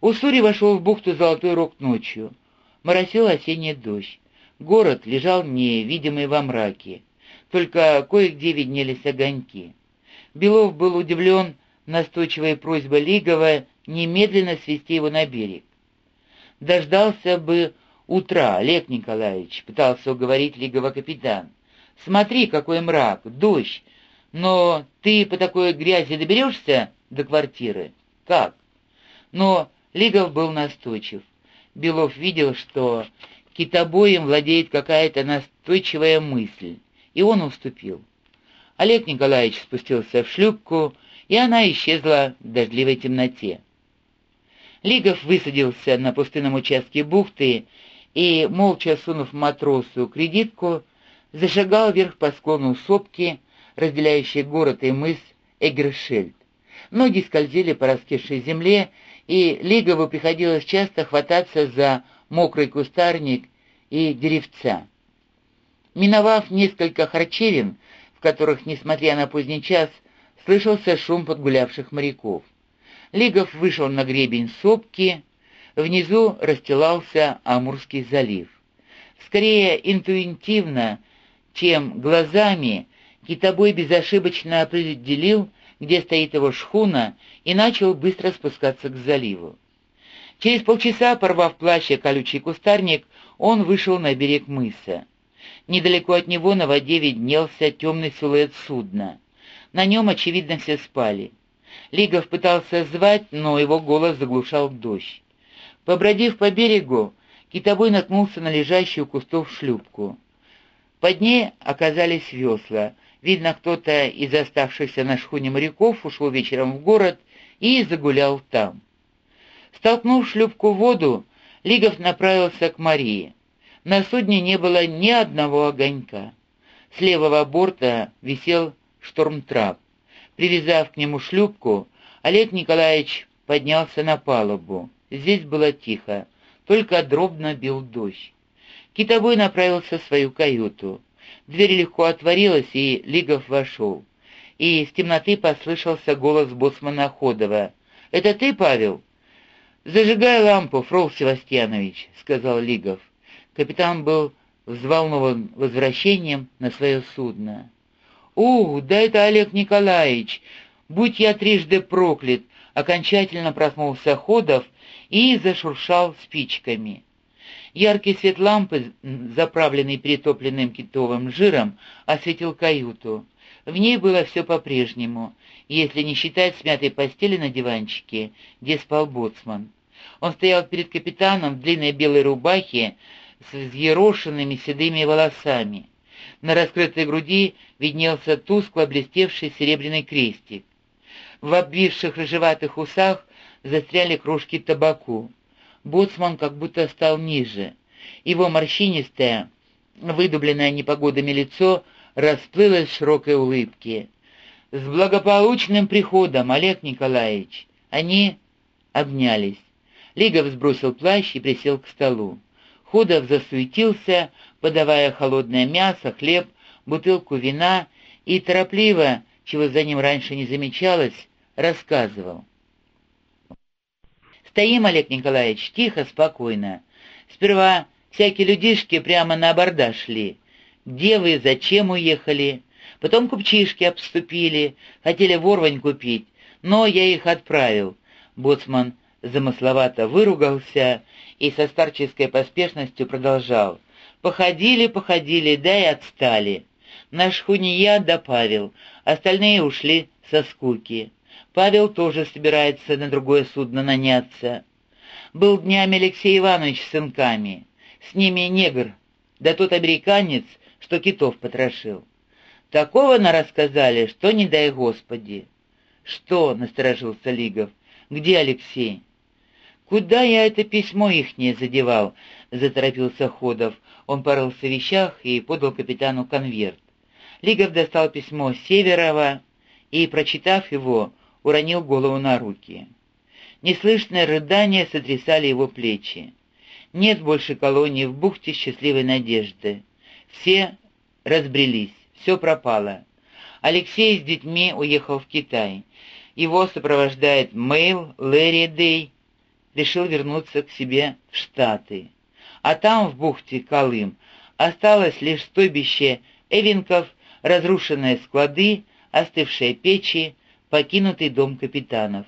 Уссури вошел в бухту Золотой Рог ночью. Моросил осенний дождь. Город лежал невидимый во мраке. Только кое-где виднелись огоньки. Белов был удивлен настойчивой просьбой Лигова немедленно свести его на берег. «Дождался бы утра, Олег Николаевич», — пытался уговорить Лигова капитан. «Смотри, какой мрак, дождь. Но ты по такой грязи доберешься до квартиры? Как?» Но Лигов был настойчив. Белов видел, что китобоем владеет какая-то настойчивая мысль, и он уступил. Олег Николаевич спустился в шлюпку, и она исчезла в дождливой темноте. Лигов высадился на пустынном участке бухты и, молча сунув матросу кредитку, зашагал вверх по склону сопки, разделяющей город и мыс Эгершельд. Ноги скользили по раскисшей земле, и Лигову приходилось часто хвататься за мокрый кустарник и деревца. Миновав несколько харчевин, в которых, несмотря на поздний час, слышался шум подгулявших моряков. Лигов вышел на гребень сопки, внизу расстилался Амурский залив. Скорее интуитивно, чем глазами, китобой безошибочно определил, где стоит его шхуна, и начал быстро спускаться к заливу. Через полчаса, порвав плащ и колючий кустарник, он вышел на берег мыса. Недалеко от него на воде виднелся темный силуэт судна. На нем, очевидно, все спали. Лигов пытался звать, но его голос заглушал дождь. Побродив по берегу, китобой наткнулся на лежащую кустов шлюпку. Под ней оказались весла. Видно, кто-то из оставшихся на шхуне моряков ушел вечером в город и загулял там. Столкнув шлюпку в воду, Лигов направился к Марии. На судне не было ни одного огонька. С левого борта висел штормтрап. Привязав к нему шлюпку, Олег Николаевич поднялся на палубу. Здесь было тихо, только дробно бил дождь. Китобой направился в свою каюту. Дверь легко отворилась, и Лигов вошел. И из темноты послышался голос боцмана Ходова. «Это ты, Павел?» «Зажигай лампу, Фрол Севастьянович», — сказал Лигов. Капитан был взволнован возвращением на свое судно. «Ух, да это Олег Николаевич! Будь я трижды проклят!» Окончательно проснулся Ходов и зашуршал спичками. Яркий свет лампы, заправленный перетопленным китовым жиром, осветил каюту. В ней было все по-прежнему, если не считать смятой постели на диванчике, где спал боцман. Он стоял перед капитаном в длинной белой рубахе с взъерошенными седыми волосами. На раскрытой груди виднелся тускло блестевший серебряный крестик. В обвисших рыжеватых усах застряли кружки табаку. Боцман как будто стал ниже. Его морщинистое, выдубленное непогодами лицо расплылось в широкой улыбке. «С благополучным приходом, Олег Николаевич!» Они обнялись. Лигов сбросил плащ и присел к столу. Ходов засуетился, подавая холодное мясо, хлеб, бутылку вина и торопливо, чего за ним раньше не замечалось, рассказывал. Стоим, Олег Николаевич, тихо, спокойно. Сперва всякие людишки прямо на абордаж шли. Где вы, зачем уехали? Потом купчишки обступили, хотели ворвань купить, но я их отправил. Боцман замысловато выругался и со старческой поспешностью продолжал. Походили, походили, да и отстали. Наш Хуния да Павел, остальные ушли со скуки. Павел тоже собирается на другое судно наняться. Был днями Алексей Иванович с сынками. С ними негр, да тот американец, что китов потрошил. Такого на рассказали, что не дай Господи. «Что?» — насторожился Лигов. «Где Алексей?» «Куда я это письмо ихнее задевал?» — заторопился Ходов. Он порылся в вещах и подал капитану конверт. Лигов достал письмо Северова и, прочитав его, уронил голову на руки. Неслышное рыдание сотрясали его плечи. Нет больше колонии в бухте счастливой надежды. Все разбрелись, все пропало. Алексей с детьми уехал в Китай. Его сопровождает Мэйл, Лэри Дэй, решил вернуться к себе в Штаты. А там, в бухте Колым, осталось лишь стойбище эвенков, разрушенные склады, остывшие печи, покинутый дом капитанов.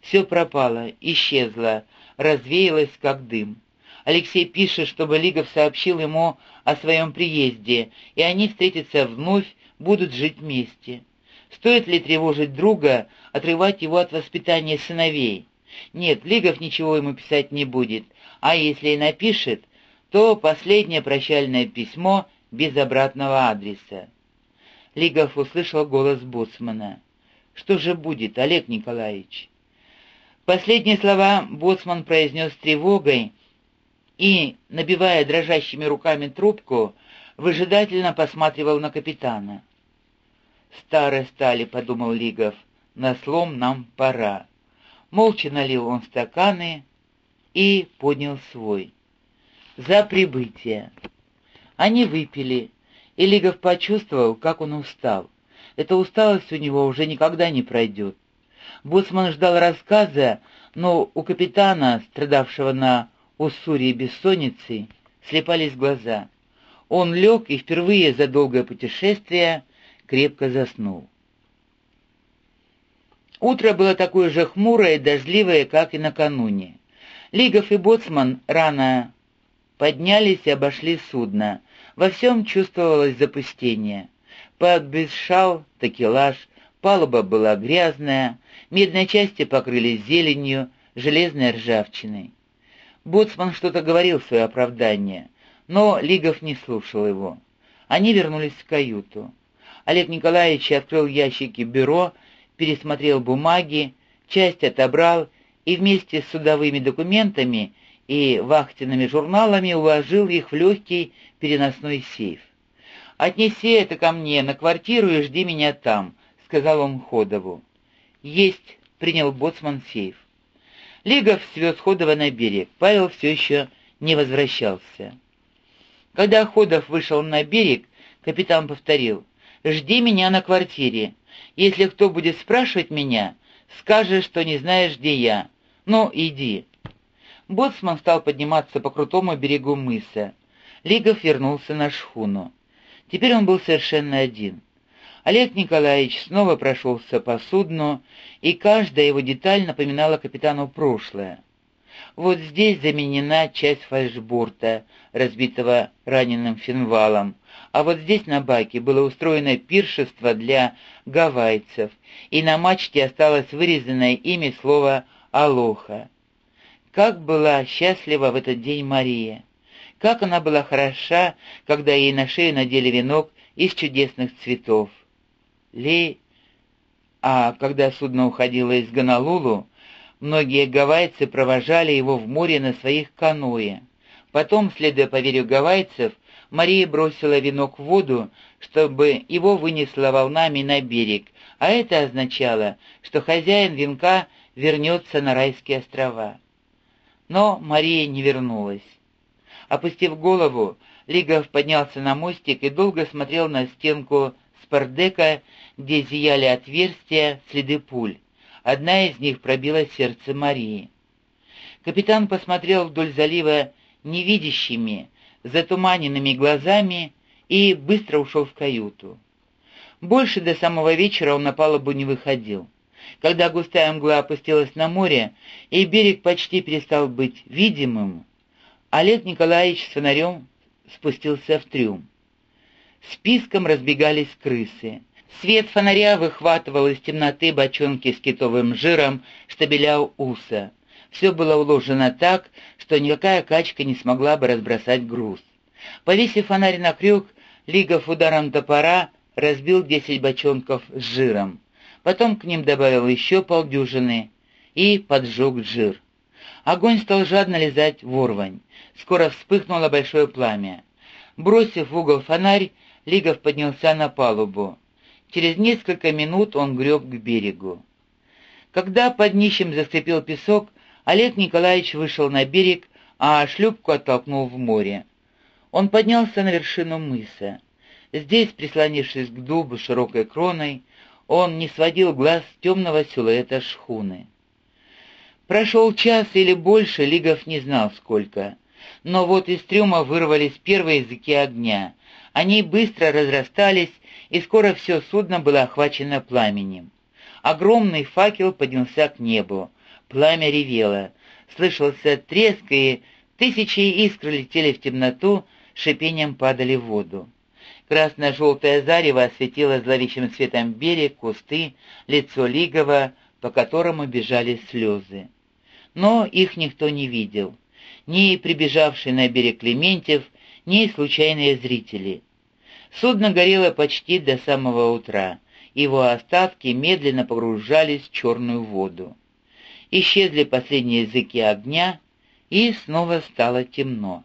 Все пропало, исчезло, развеялось, как дым. Алексей пишет, чтобы Лигов сообщил ему о своем приезде, и они встретятся вновь, будут жить вместе. Стоит ли тревожить друга, отрывать его от воспитания сыновей? Нет, Лигов ничего ему писать не будет, а если и напишет, то последнее прощальное письмо без обратного адреса. Лигов услышал голос Боцмана. «Что же будет, Олег Николаевич?» Последние слова Боцман произнес с тревогой и, набивая дрожащими руками трубку, выжидательно посматривал на капитана. «Старые стали», — подумал Лигов, — «на слом нам пора». Молча налил он стаканы и поднял свой. «За прибытие». Они выпили, и Лигов почувствовал, как он устал. Эта усталость у него уже никогда не пройдет. Боцман ждал рассказа, но у капитана, страдавшего на Уссурии бессонницей, слепались глаза. Он лег и впервые за долгое путешествие крепко заснул. Утро было такое же хмурое и дождливое, как и накануне. Лигов и Боцман рано поднялись и обошли судно. Во всем чувствовалось запустение. Подбезшал такелаж, палуба была грязная, медные части покрылись зеленью, железной ржавчиной. Боцман что-то говорил в свое оправдание, но Лигов не слушал его. Они вернулись в каюту. Олег Николаевич открыл ящики бюро, пересмотрел бумаги, часть отобрал и вместе с судовыми документами и вахтенными журналами уложил их в легкий переносной сейф. «Отнеси это ко мне на квартиру и жди меня там», — сказал он Ходову. «Есть», — принял боцман сейф. Лигов свез Ходова на берег, Павел все еще не возвращался. Когда Ходов вышел на берег, капитан повторил, «Жди меня на квартире. Если кто будет спрашивать меня, скажешь, что не знаешь, где я. Ну, иди». Боцман стал подниматься по крутому берегу мыса. Лигов вернулся на шхуну. Теперь он был совершенно один. Олег Николаевич снова прошелся по судну, и каждая его деталь напоминала капитану прошлое. Вот здесь заменена часть фальшборта, разбитого раненым финвалом, а вот здесь на баке было устроено пиршество для гавайцев, и на мачте осталось вырезанное ими слово «Алоха». Как была счастлива в этот день Мария! Как она была хороша, когда ей на шею надели венок из чудесных цветов. Ли... А когда судно уходило из Гонолулу, многие гавайцы провожали его в море на своих каноэ. Потом, следуя по верю гавайцев, Мария бросила венок в воду, чтобы его вынесло волнами на берег, а это означало, что хозяин венка вернется на райские острова. Но Мария не вернулась. Опустив голову, Лигов поднялся на мостик и долго смотрел на стенку спардека, где зияли отверстия, следы пуль. Одна из них пробила сердце Марии. Капитан посмотрел вдоль залива невидящими, затуманенными глазами и быстро ушел в каюту. Больше до самого вечера он на палубу не выходил. Когда густая мгла опустилась на море, и берег почти перестал быть видимым, Олег Николаевич с фонарем спустился в трюм. Списком разбегались крысы. Свет фонаря выхватывал из темноты бочонки с китовым жиром, штабеля уса. Все было уложено так, что никакая качка не смогла бы разбросать груз. Повесив фонарь на крюк, Лигов ударом топора разбил десять бочонков с жиром. Потом к ним добавил еще полдюжины и поджег жир. Огонь стал жадно лизать ворвань. Скоро вспыхнуло большое пламя. Бросив в угол фонарь, Лигов поднялся на палубу. Через несколько минут он греб к берегу. Когда под днищем заскрипел песок, Олег Николаевич вышел на берег, а шлюпку оттолкнул в море. Он поднялся на вершину мыса. Здесь, прислонившись к дубу широкой кроной, он не сводил глаз темного силуэта шхуны. Прошел час или больше, Лигов не знал сколько. Но вот из трюма вырвались первые языки огня. Они быстро разрастались, и скоро все судно было охвачено пламенем. Огромный факел поднялся к небу. Пламя ревело. Слышался треск, и тысячи искр летели в темноту, шипением падали в воду. Красно-желтое зарево осветило зловещим светом берег, кусты, лицо Лигова, по которому бежали слезы. Но их никто не видел. Ни прибежавший на берег Клементьев, ни случайные зрители. Судно горело почти до самого утра. Его остатки медленно погружались в черную воду. Исчезли последние языки огня, и снова стало темно.